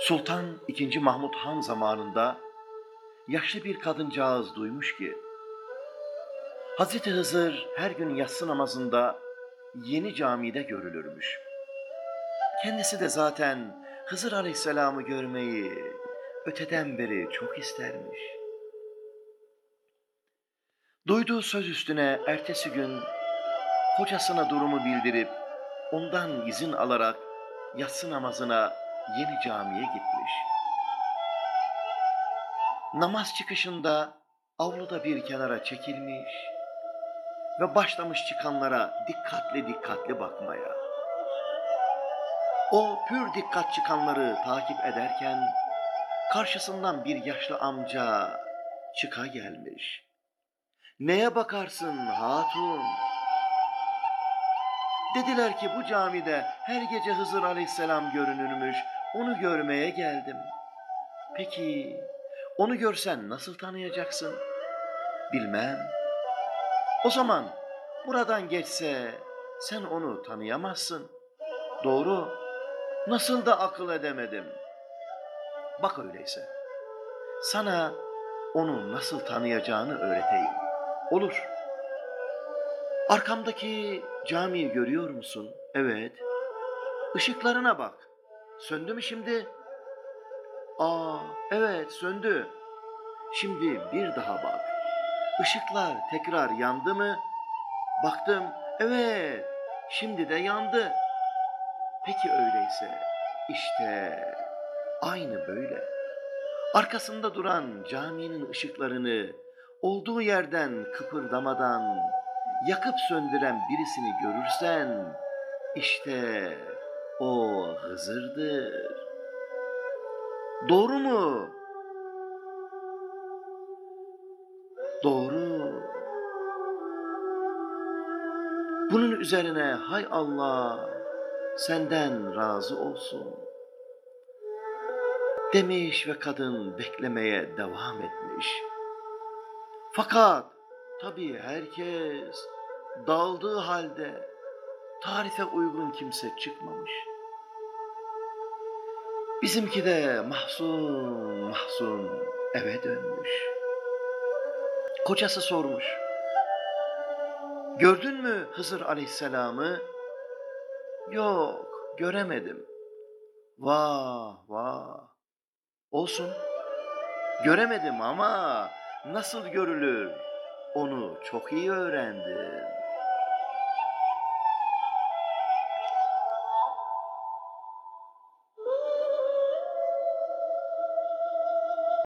Sultan II. Mahmud Han zamanında yaşlı bir kadıncağız duymuş ki Hazreti Hızır her gün yatsı namazında yeni camide görülürmüş. Kendisi de zaten Hızır Aleyhisselam'ı görmeyi öteden beri çok istermiş. Duyduğu söz üstüne ertesi gün kocasına durumu bildirip ondan izin alarak yatsı namazına yeni camiye gitmiş. Namaz çıkışında avluda bir kenara çekilmiş ve başlamış çıkanlara dikkatli dikkatli bakmaya. O pür dikkat çıkanları takip ederken karşısından bir yaşlı amca çıka gelmiş. Neye bakarsın hatun? Dediler ki bu camide her gece Hızır aleyhisselam görünürmüş. Onu görmeye geldim. Peki onu görsen nasıl tanıyacaksın? Bilmem. O zaman buradan geçse sen onu tanıyamazsın. Doğru. Nasıl da akıl edemedim. Bak öyleyse. Sana onu nasıl tanıyacağını öğreteyim. Olur. Arkamdaki camiyi görüyor musun? Evet. Işıklarına bak. Söndü mü şimdi? Aa, evet söndü. Şimdi bir daha bak. Işıklar tekrar yandı mı? Baktım, evet. Şimdi de yandı. Peki öyleyse işte aynı böyle. Arkasında duran caminin ışıklarını olduğu yerden kıpırdamadan yakıp söndüren birisini görürsen işte o Hızır'dır. Doğru mu? Doğru. Bunun üzerine hay Allah senden razı olsun. Demiş ve kadın beklemeye devam etmiş. Fakat tabii herkes daldığı halde tarife uygun kimse çıkmamış. Bizimki de mahzun mahzun eve dönmüş. Kocası sormuş. Gördün mü Hızır Aleyhisselam'ı? Yok, göremedim. Vah vah. Olsun. Göremedim ama nasıl görülür? Onu çok iyi öğrendi.